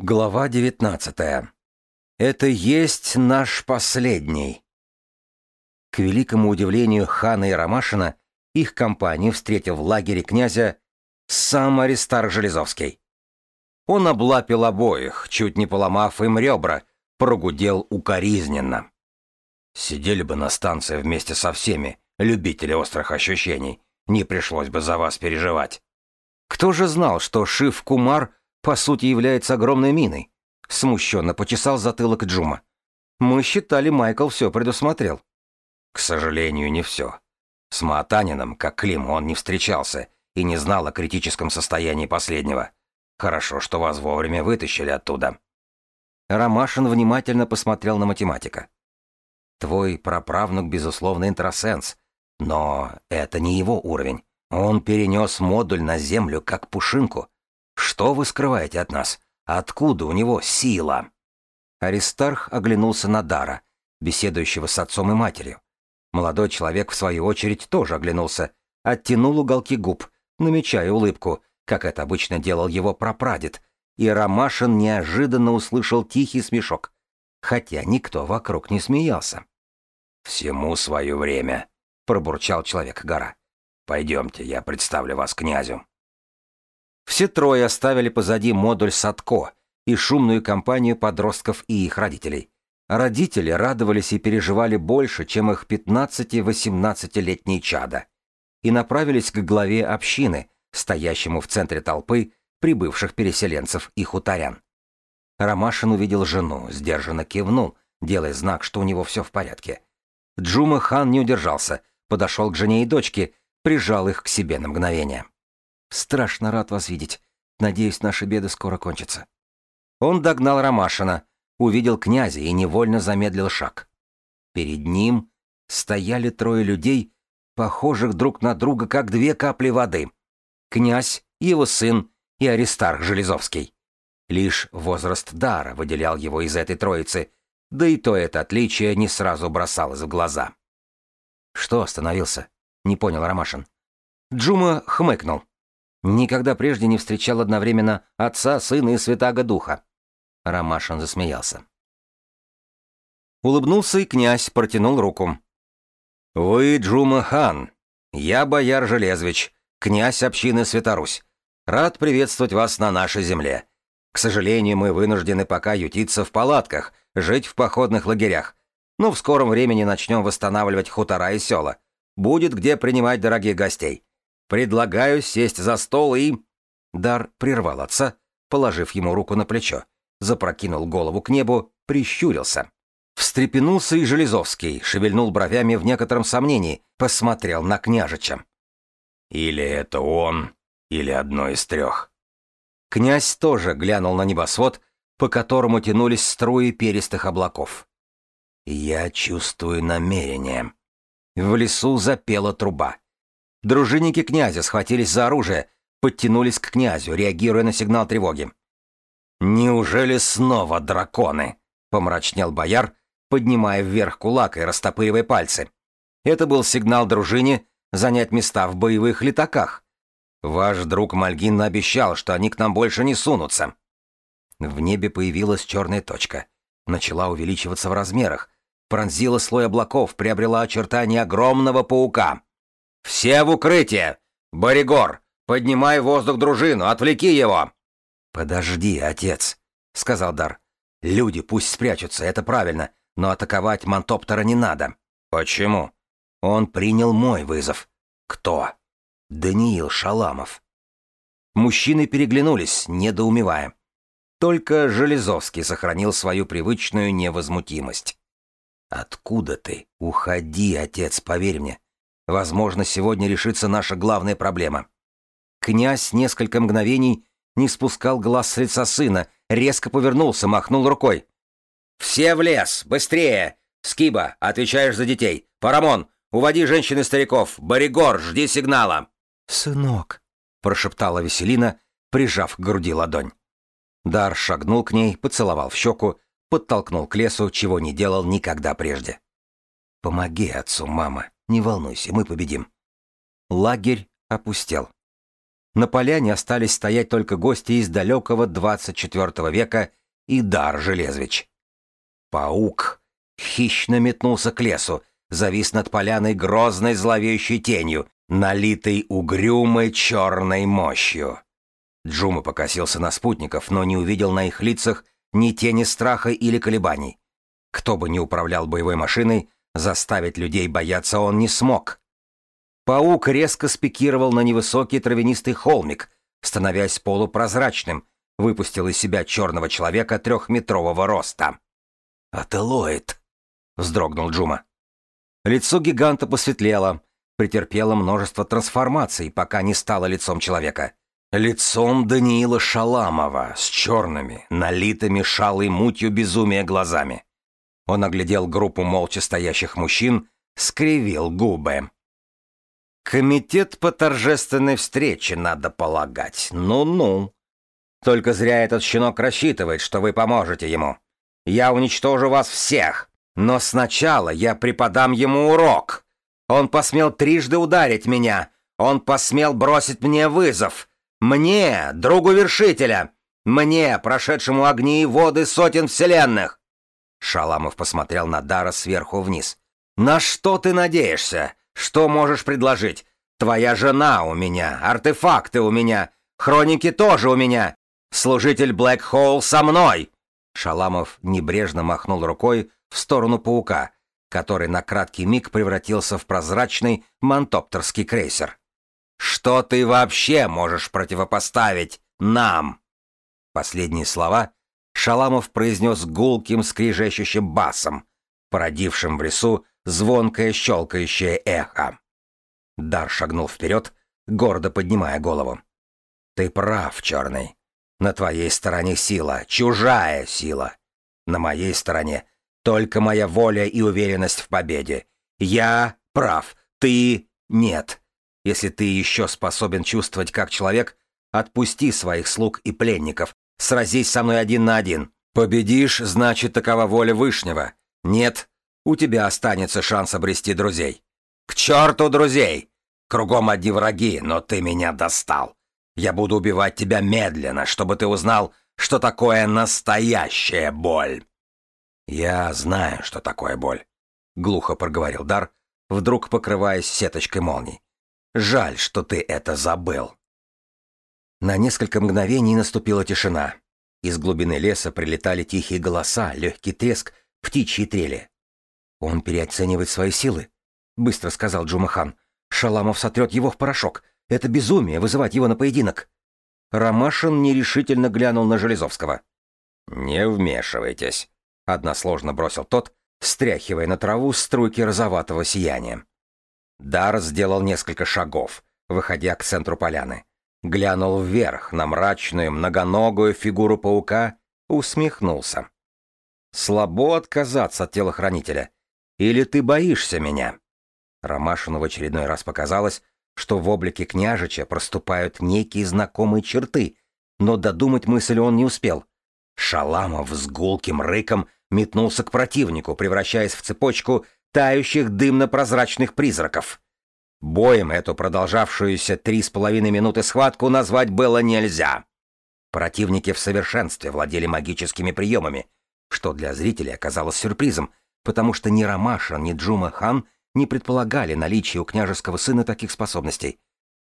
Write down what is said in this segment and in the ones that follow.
Глава 19. Это есть наш последний. К великому удивлению хана и Ромашина, их компанию встретил в лагере князя сам Аристарх Железовский. Он облапил обоих, чуть не поломав им ребра, прогудел укоризненно. Сидели бы на станции вместе со всеми, любители острых ощущений, не пришлось бы за вас переживать. Кто же знал, что Шив Кумар по сути является огромной миной. Смущенно почесал затылок Джума. Мы считали, Майкл все предусмотрел. К сожалению, не все. С Маатанином, как Клим, он не встречался и не знал о критическом состоянии последнего. Хорошо, что вас вовремя вытащили оттуда. Ромашин внимательно посмотрел на математика. Твой праправнук, безусловно, интросенс, но это не его уровень. Он перенес модуль на Землю как пушинку, что вы скрываете от нас? Откуда у него сила? Аристарх оглянулся на Дара, беседующего с отцом и матерью. Молодой человек, в свою очередь, тоже оглянулся, оттянул уголки губ, намечая улыбку, как это обычно делал его прапрадед, и Ромашин неожиданно услышал тихий смешок, хотя никто вокруг не смеялся. «Всему свое время», — пробурчал человек-гора. «Пойдемте, я представлю вас князю». Все трое оставили позади модуль Садко и шумную компанию подростков и их родителей. Родители радовались и переживали больше, чем их 15-18-летние чада, и направились к главе общины, стоящему в центре толпы прибывших переселенцев и хуторян. Ромашин увидел жену, сдержанно кивнул, делая знак, что у него все в порядке. Джума хан не удержался, подошел к жене и дочке, прижал их к себе на мгновение. Страшно рад вас видеть. Надеюсь, наши беды скоро кончатся. Он догнал Ромашина, увидел князя и невольно замедлил шаг. Перед ним стояли трое людей, похожих друг на друга, как две капли воды. Князь, его сын и Аристарх Железовский. Лишь возраст дара выделял его из этой троицы, да и то это отличие не сразу бросалось в глаза. «Что остановился?» — не понял Ромашин. Джума хмыкнул. Никогда прежде не встречал одновременно Отца, Сына и Святаго Духа. Ромашин засмеялся. Улыбнулся и князь протянул руку. «Вы Джума хан. Я бояр Железвич, князь общины Святорусь. Рад приветствовать вас на нашей земле. К сожалению, мы вынуждены пока ютиться в палатках, жить в походных лагерях. Но в скором времени начнем восстанавливать хутора и села. Будет где принимать дорогих гостей. Предлагаю сесть за стол и...» Дар прервал отца, положив ему руку на плечо, запрокинул голову к небу, прищурился. Встрепенулся и Железовский, шевельнул бровями в некотором сомнении, посмотрел на княжича. «Или это он, или одно из трех». Князь тоже глянул на небосвод, по которому тянулись струи перистых облаков. «Я чувствую намерение». В лесу запела труба. Дружинники князя схватились за оружие, подтянулись к князю, реагируя на сигнал тревоги. «Неужели снова драконы?» — помрачнел бояр, поднимая вверх кулак и растопыривая пальцы. Это был сигнал дружине занять места в боевых летаках. Ваш друг Мальгин обещал, что они к нам больше не сунутся. В небе появилась черная точка. Начала увеличиваться в размерах. Пронзила слой облаков, приобрела очертания огромного паука. «Все в укрытие! Боригор, поднимай воздух дружину, отвлеки его!» «Подожди, отец», — сказал Дар. «Люди пусть спрячутся, это правильно, но атаковать Мантоптера не надо». «Почему?» «Он принял мой вызов». «Кто?» «Даниил Шаламов». Мужчины переглянулись, недоумевая. Только Железовский сохранил свою привычную невозмутимость. «Откуда ты? Уходи, отец, поверь мне. Возможно, сегодня решится наша главная проблема. Князь несколько мгновений не спускал глаз с лица сына, резко повернулся, махнул рукой. «Все в лес! Быстрее! Скиба, отвечаешь за детей! Парамон, уводи женщин и стариков! Боригор, жди сигнала!» «Сынок!» — прошептала Веселина, прижав к груди ладонь. Дар шагнул к ней, поцеловал в щеку, подтолкнул к лесу, чего не делал никогда прежде. «Помоги отцу, мама!» Не волнуйся, мы победим. Лагерь опустел. На поляне остались стоять только гости из далекого 24 века и Дар Железвич. Паук хищно метнулся к лесу, завис над поляной грозной зловещей тенью, налитой угрюмой черной мощью. Джума покосился на спутников, но не увидел на их лицах ни тени страха или колебаний. Кто бы ни управлял боевой машиной, заставить людей бояться он не смог. Паук резко спикировал на невысокий травянистый холмик, становясь полупрозрачным, выпустил из себя черного человека трехметрового роста. «Ателоид!» — вздрогнул Джума. Лицо гиганта посветлело, претерпело множество трансформаций, пока не стало лицом человека. Лицом Даниила Шаламова с черными, налитыми шалой мутью безумия глазами. Он оглядел группу молча стоящих мужчин, скривил губы. «Комитет по торжественной встрече, надо полагать. Ну-ну. Только зря этот щенок рассчитывает, что вы поможете ему. Я уничтожу вас всех, но сначала я преподам ему урок. Он посмел трижды ударить меня. Он посмел бросить мне вызов. Мне, другу вершителя. Мне, прошедшему огни и воды сотен вселенных. Шаламов посмотрел на Дара сверху вниз. «На что ты надеешься? Что можешь предложить? Твоя жена у меня, артефакты у меня, хроники тоже у меня. Служитель Блэк Хоул со мной!» Шаламов небрежно махнул рукой в сторону паука, который на краткий миг превратился в прозрачный мантоптерский крейсер. «Что ты вообще можешь противопоставить нам?» Последние слова Шаламов произнес гулким скрижещущим басом, породившим в лесу звонкое щелкающее эхо. Дар шагнул вперед, гордо поднимая голову. «Ты прав, Черный. На твоей стороне сила, чужая сила. На моей стороне только моя воля и уверенность в победе. Я прав, ты нет. Если ты еще способен чувствовать как человек, отпусти своих слуг и пленников, сразись со мной один на один. Победишь, значит, такова воля Вышнего. Нет, у тебя останется шанс обрести друзей. К черту друзей! Кругом одни враги, но ты меня достал. Я буду убивать тебя медленно, чтобы ты узнал, что такое настоящая боль. Я знаю, что такое боль, глухо проговорил Дар, вдруг покрываясь сеточкой молний. Жаль, что ты это забыл. На несколько мгновений наступила тишина. Из глубины леса прилетали тихие голоса, легкий треск, птичьи трели. «Он переоценивает свои силы», — быстро сказал Джумахан. «Шаламов сотрет его в порошок. Это безумие вызывать его на поединок. Ромашин нерешительно глянул на Железовского. «Не вмешивайтесь», — односложно бросил тот, стряхивая на траву струйки розоватого сияния. Дар сделал несколько шагов, выходя к центру поляны. Глянул вверх на мрачную многоногую фигуру паука, усмехнулся. «Слабо отказаться от телохранителя. Или ты боишься меня?» Ромашину в очередной раз показалось, что в облике княжича проступают некие знакомые черты, но додумать мысль он не успел. Шаламов с гулким рыком метнулся к противнику, превращаясь в цепочку тающих дымно-прозрачных призраков. Боем эту продолжавшуюся три с половиной минуты схватку назвать было нельзя. Противники в совершенстве владели магическими приемами, что для зрителей оказалось сюрпризом, потому что ни Ромаша, ни Джума Хан — не предполагали наличие у княжеского сына таких способностей.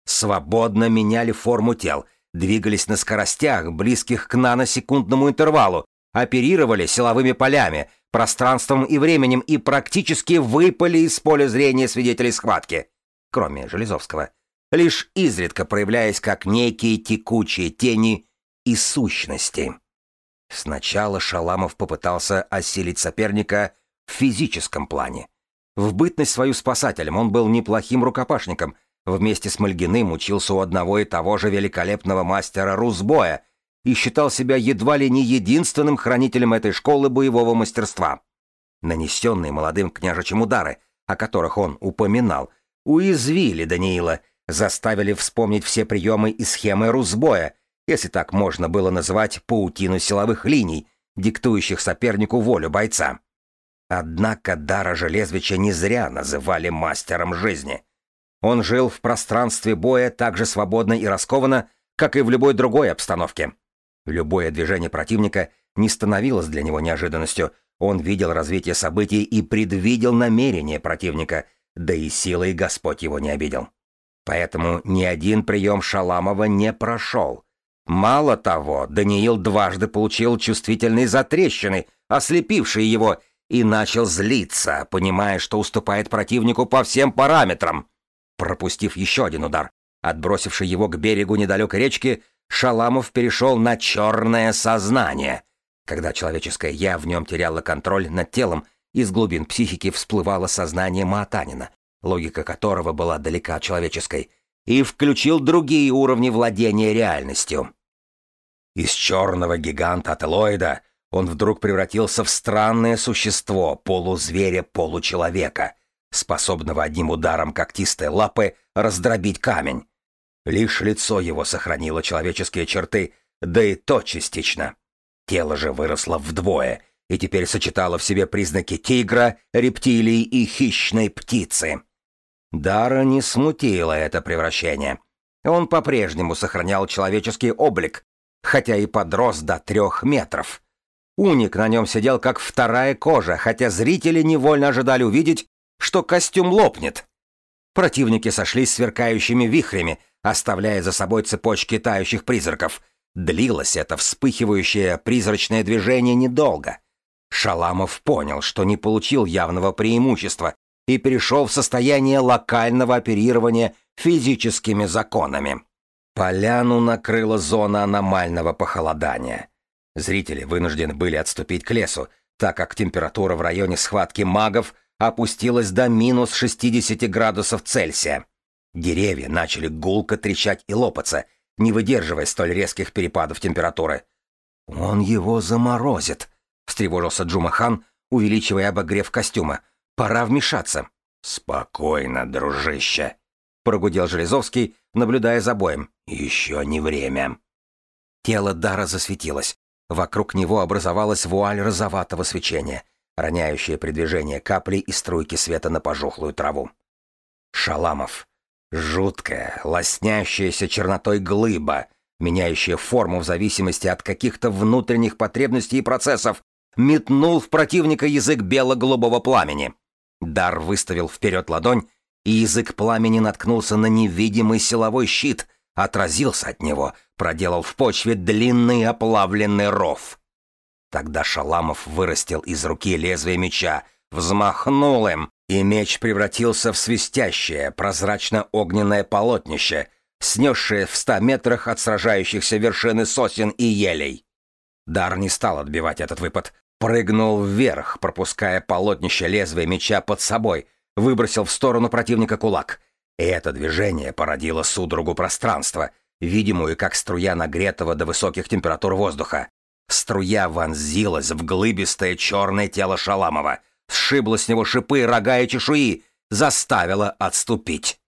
Свободно меняли форму тел, двигались на скоростях, близких к наносекундному интервалу, оперировали силовыми полями, пространством и временем и практически выпали из поля зрения свидетелей схватки, кроме Железовского, лишь изредка проявляясь как некие текучие тени и сущности. Сначала Шаламов попытался осилить соперника в физическом плане, в бытность свою спасателем он был неплохим рукопашником, вместе с Мальгиным учился у одного и того же великолепного мастера Рузбоя и считал себя едва ли не единственным хранителем этой школы боевого мастерства. Нанесенные молодым княжичем удары, о которых он упоминал, уязвили Даниила, заставили вспомнить все приемы и схемы Рузбоя, если так можно было назвать паутину силовых линий, диктующих сопернику волю бойца. Однако Дара Железвича не зря называли мастером жизни. Он жил в пространстве боя так же свободно и раскованно, как и в любой другой обстановке. Любое движение противника не становилось для него неожиданностью. Он видел развитие событий и предвидел намерения противника, да и силой Господь его не обидел. Поэтому ни один прием Шаламова не прошел. Мало того, Даниил дважды получил чувствительные затрещины, ослепившие его, и начал злиться, понимая, что уступает противнику по всем параметрам. Пропустив еще один удар, отбросивший его к берегу недалекой речки, Шаламов перешел на черное сознание. Когда человеческое «я» в нем теряло контроль над телом, из глубин психики всплывало сознание Маатанина, логика которого была далека от человеческой, и включил другие уровни владения реальностью. Из черного гиганта Ателоида он вдруг превратился в странное существо, полузверя-получеловека, способного одним ударом когтистой лапы раздробить камень. Лишь лицо его сохранило человеческие черты, да и то частично. Тело же выросло вдвое и теперь сочетало в себе признаки тигра, рептилий и хищной птицы. Дара не смутило это превращение. Он по-прежнему сохранял человеческий облик, хотя и подрос до трех метров. Уник на нем сидел как вторая кожа, хотя зрители невольно ожидали увидеть, что костюм лопнет. Противники сошлись сверкающими вихрями, оставляя за собой цепочки тающих призраков. Длилось это вспыхивающее призрачное движение недолго. Шаламов понял, что не получил явного преимущества, и перешел в состояние локального оперирования физическими законами. Поляну накрыла зона аномального похолодания. Зрители вынуждены были отступить к лесу, так как температура в районе схватки магов опустилась до минус 60 градусов Цельсия. Деревья начали гулко трещать и лопаться, не выдерживая столь резких перепадов температуры. «Он его заморозит», — встревожился Джумахан, увеличивая обогрев костюма. Пора вмешаться. Спокойно, дружище, прогудел Железовский, наблюдая за боем. Еще не время. Тело Дара засветилось. Вокруг него образовалась вуаль розоватого свечения, роняющая при движении капли и струйки света на пожухлую траву. Шаламов. Жуткая, лоснящаяся чернотой глыба, меняющая форму в зависимости от каких-то внутренних потребностей и процессов, метнул в противника язык бело-голубого пламени. Дар выставил вперед ладонь, и язык пламени наткнулся на невидимый силовой щит, отразился от него, проделал в почве длинный оплавленный ров. Тогда Шаламов вырастил из руки лезвие меча, взмахнул им, и меч превратился в свистящее, прозрачно-огненное полотнище, снесшее в ста метрах от сражающихся вершины сосен и елей. Дар не стал отбивать этот выпад, Прыгнул вверх, пропуская полотнище лезвия меча под собой, выбросил в сторону противника кулак. И это движение породило судорогу пространства, видимую как струя нагретого до высоких температур воздуха. Струя вонзилась в глыбистое черное тело Шаламова, сшибла с него шипы, рога и чешуи, заставила отступить.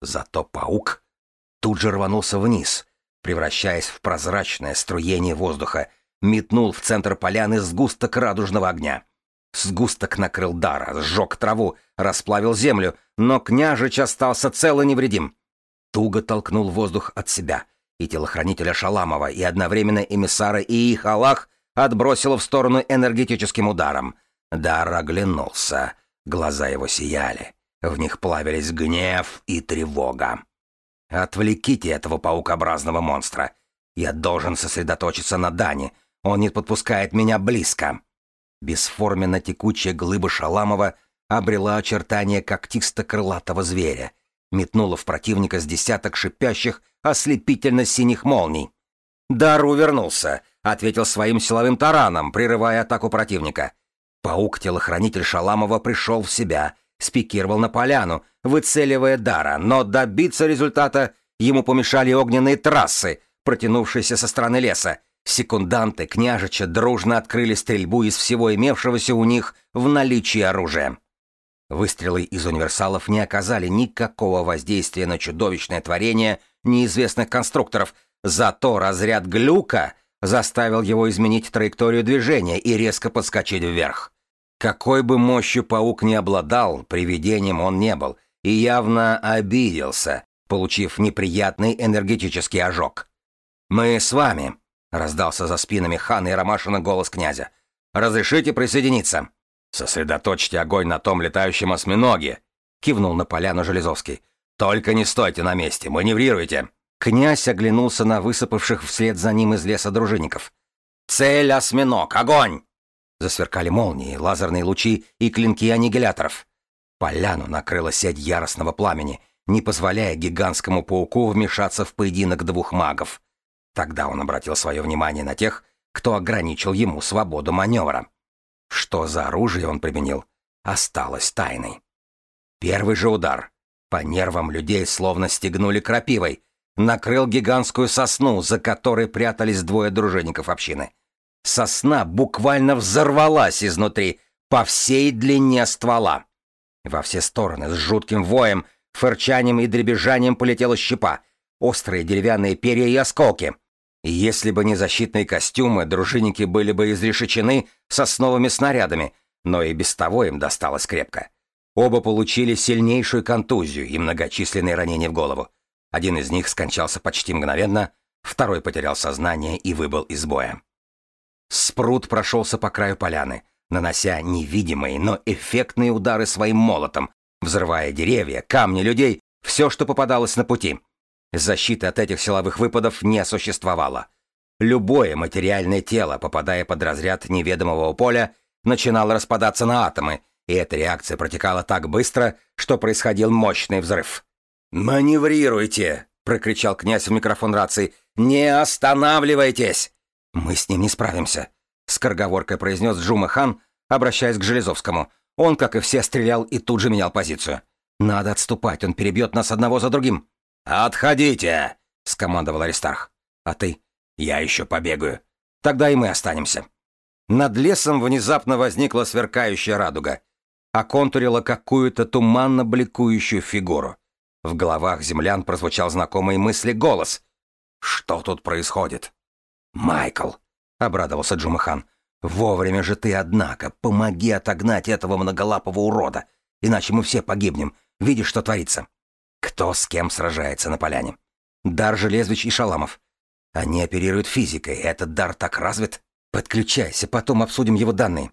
Зато паук тут же рванулся вниз, превращаясь в прозрачное струение воздуха, метнул в центр поляны сгусток радужного огня. Сгусток накрыл Дара, сжег траву, расплавил землю, но княжич остался цел и невредим. Туго толкнул воздух от себя, и телохранителя Шаламова, и одновременно эмиссара и их Аллах отбросило в сторону энергетическим ударом. Дар оглянулся, глаза его сияли, в них плавились гнев и тревога. «Отвлеките этого паукообразного монстра. Я должен сосредоточиться на Дане, он не подпускает меня близко. Бесформенно текучая глыба Шаламова обрела очертания когтисто-крылатого зверя, метнула в противника с десяток шипящих, ослепительно-синих молний. Дар увернулся, ответил своим силовым тараном, прерывая атаку противника. Паук-телохранитель Шаламова пришел в себя, спикировал на поляну, выцеливая Дара, но добиться результата ему помешали огненные трассы, протянувшиеся со стороны леса, Секунданты княжича дружно открыли стрельбу из всего имевшегося у них в наличии оружия. Выстрелы из универсалов не оказали никакого воздействия на чудовищное творение неизвестных конструкторов, зато разряд глюка заставил его изменить траекторию движения и резко подскочить вверх. Какой бы мощью паук не обладал, привидением он не был, и явно обиделся, получив неприятный энергетический ожог. «Мы с вами», — раздался за спинами хана и Ромашина голос князя. «Разрешите присоединиться?» «Сосредоточьте огонь на том летающем осьминоге», — кивнул на поляну Железовский. «Только не стойте на месте, маневрируйте!» Князь оглянулся на высыпавших вслед за ним из леса дружинников. «Цель осьминог! Огонь!» Засверкали молнии, лазерные лучи и клинки аннигиляторов. Поляну накрыла сеть яростного пламени, не позволяя гигантскому пауку вмешаться в поединок двух магов. Тогда он обратил свое внимание на тех, кто ограничил ему свободу маневра. Что за оружие он применил, осталось тайной. Первый же удар. По нервам людей словно стегнули крапивой. Накрыл гигантскую сосну, за которой прятались двое дружинников общины. Сосна буквально взорвалась изнутри, по всей длине ствола. Во все стороны с жутким воем, фырчанием и дребезжанием полетела щепа, острые деревянные перья и осколки. Если бы не защитные костюмы, дружинники были бы изрешечены сосновыми снарядами, но и без того им досталось крепко. Оба получили сильнейшую контузию и многочисленные ранения в голову. Один из них скончался почти мгновенно, второй потерял сознание и выбыл из боя. Спрут прошелся по краю поляны, нанося невидимые, но эффектные удары своим молотом, взрывая деревья, камни людей, все, что попадалось на пути. Защиты от этих силовых выпадов не существовало. Любое материальное тело, попадая под разряд неведомого поля, начинало распадаться на атомы, и эта реакция протекала так быстро, что происходил мощный взрыв. «Маневрируйте!» — прокричал князь в микрофон рации. «Не останавливайтесь!» «Мы с ним не справимся», — скороговоркой произнес Джума Хан, обращаясь к Железовскому. Он, как и все, стрелял и тут же менял позицию. «Надо отступать, он перебьет нас одного за другим». «Отходите!» — скомандовал Аристарх. «А ты?» «Я еще побегаю. Тогда и мы останемся». Над лесом внезапно возникла сверкающая радуга. Оконтурила какую-то туманно бликующую фигуру. В головах землян прозвучал знакомый мысли голос. «Что тут происходит?» «Майкл!» — обрадовался Джумахан. «Вовремя же ты, однако, помоги отогнать этого многолапого урода, иначе мы все погибнем. Видишь, что творится?» «Кто с кем сражается на поляне?» «Дар Железвич и Шаламов. Они оперируют физикой, этот дар так развит. Подключайся, потом обсудим его данные».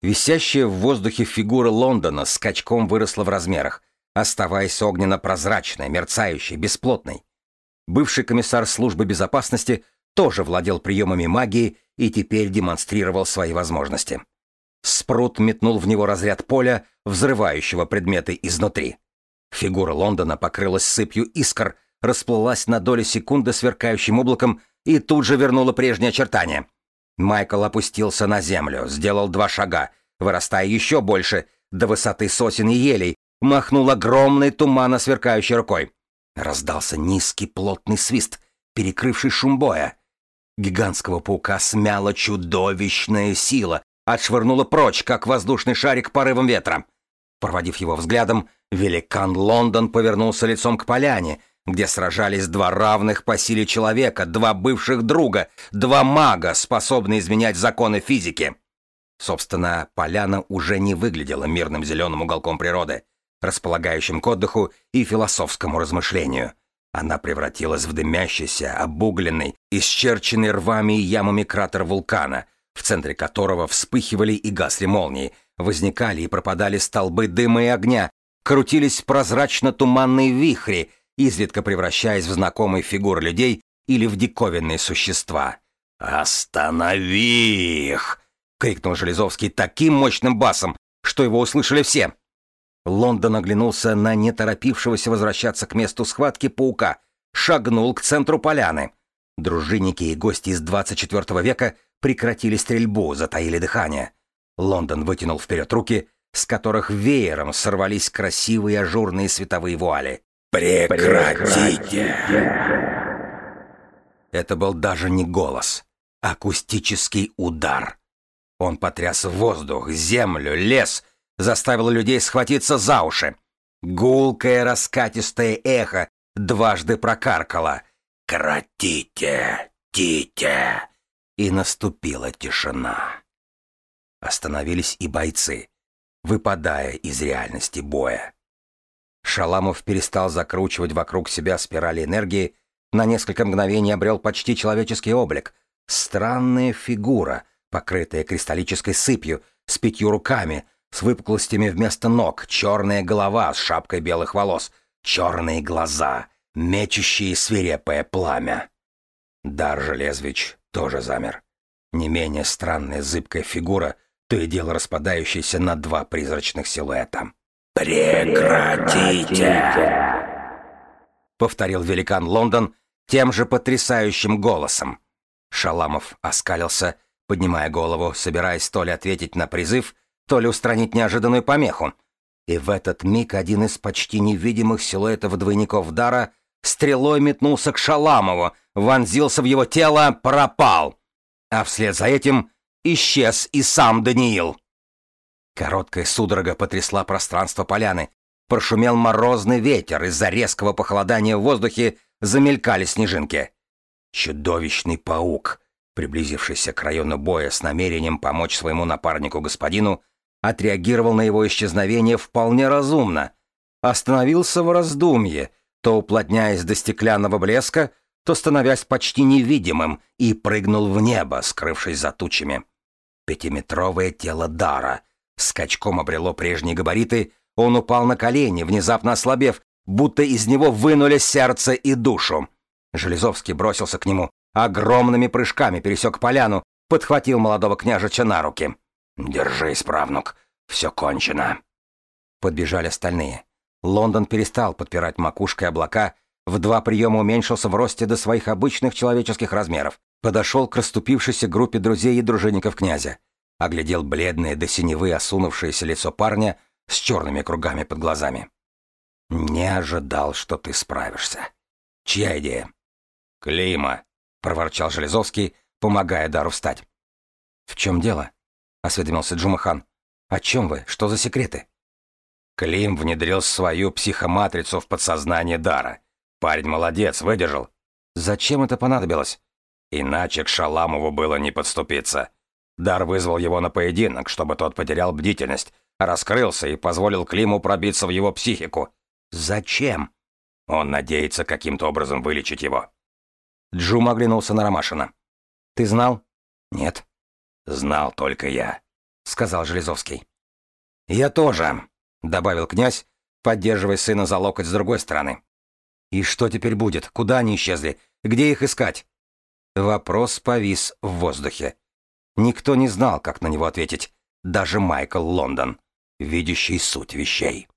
Висящая в воздухе фигура Лондона скачком выросла в размерах, оставаясь огненно-прозрачной, мерцающей, бесплотной. Бывший комиссар службы безопасности тоже владел приемами магии и теперь демонстрировал свои возможности. Спрут метнул в него разряд поля, взрывающего предметы изнутри. Фигура Лондона покрылась сыпью искр, расплылась на доли секунды сверкающим облаком и тут же вернула прежние очертания. Майкл опустился на землю, сделал два шага, вырастая еще больше, до высоты сосен и елей, махнул огромной туманно сверкающей рукой. Раздался низкий плотный свист, перекрывший шум боя. Гигантского паука смяла чудовищная сила, отшвырнула прочь, как воздушный шарик порывом ветра. Проводив его взглядом, великан Лондон повернулся лицом к поляне, где сражались два равных по силе человека, два бывших друга, два мага, способные изменять законы физики. Собственно, поляна уже не выглядела мирным зеленым уголком природы, располагающим к отдыху и философскому размышлению. Она превратилась в дымящийся, обугленный, исчерченный рвами и ямами кратер вулкана, в центре которого вспыхивали и гасли молнии, возникали и пропадали столбы дыма и огня, крутились прозрачно-туманные вихри, изредка превращаясь в знакомые фигуры людей или в диковинные существа. «Останови их!» — крикнул Железовский таким мощным басом, что его услышали все. Лондон оглянулся на неторопившегося возвращаться к месту схватки паука, шагнул к центру поляны. Дружинники и гости из 24 века прекратили стрельбу, затаили дыхание. Лондон вытянул вперед руки, с которых веером сорвались красивые ажурные световые вуали. «Прекратите!» Это был даже не голос, акустический удар. Он потряс воздух, землю, лес — заставило людей схватиться за уши. Гулкое раскатистое эхо дважды прокаркало «Кратите! Тите!» И наступила тишина. Остановились и бойцы, выпадая из реальности боя. Шаламов перестал закручивать вокруг себя спирали энергии, на несколько мгновений обрел почти человеческий облик. Странная фигура, покрытая кристаллической сыпью, с пятью руками, с выпуклостями вместо ног, черная голова с шапкой белых волос, черные глаза, мечущие свирепое пламя. Дар Железвич тоже замер. Не менее странная зыбкая фигура, то и дело распадающаяся на два призрачных силуэта. «Прекратите!» Повторил великан Лондон тем же потрясающим голосом. Шаламов оскалился, поднимая голову, собираясь то ли ответить на призыв, то ли устранить неожиданную помеху. И в этот миг один из почти невидимых силуэтов двойников Дара стрелой метнулся к Шаламову, вонзился в его тело, пропал. А вслед за этим исчез и сам Даниил. Короткая судорога потрясла пространство поляны. Прошумел морозный ветер, из-за резкого похолодания в воздухе замелькали снежинки. Чудовищный паук, приблизившийся к району боя с намерением помочь своему напарнику-господину, отреагировал на его исчезновение вполне разумно. Остановился в раздумье, то уплотняясь до стеклянного блеска, то становясь почти невидимым, и прыгнул в небо, скрывшись за тучами. Пятиметровое тело Дара скачком обрело прежние габариты, он упал на колени, внезапно ослабев, будто из него вынули сердце и душу. Железовский бросился к нему, огромными прыжками пересек поляну, подхватил молодого княжича на руки. «Держись, правнук, все кончено». Подбежали остальные. Лондон перестал подпирать макушкой облака, в два приема уменьшился в росте до своих обычных человеческих размеров, подошел к расступившейся группе друзей и дружинников князя, оглядел бледное до синевы осунувшееся лицо парня с черными кругами под глазами. «Не ожидал, что ты справишься. Чья идея?» «Клима», — проворчал Железовский, помогая Дару встать. «В чем дело?» — осведомился Джумахан. «О чем вы? Что за секреты?» Клим внедрил свою психоматрицу в подсознание Дара. Парень молодец, выдержал. Зачем это понадобилось? Иначе к Шаламову было не подступиться. Дар вызвал его на поединок, чтобы тот потерял бдительность, раскрылся и позволил Климу пробиться в его психику. Зачем? Он надеется каким-то образом вылечить его. Джум оглянулся на Ромашина. «Ты знал?» «Нет». «Знал только я», — сказал Железовский. «Я тоже», — добавил князь, поддерживая сына за локоть с другой стороны. «И что теперь будет? Куда они исчезли? Где их искать?» Вопрос повис в воздухе. Никто не знал, как на него ответить. Даже Майкл Лондон, видящий суть вещей.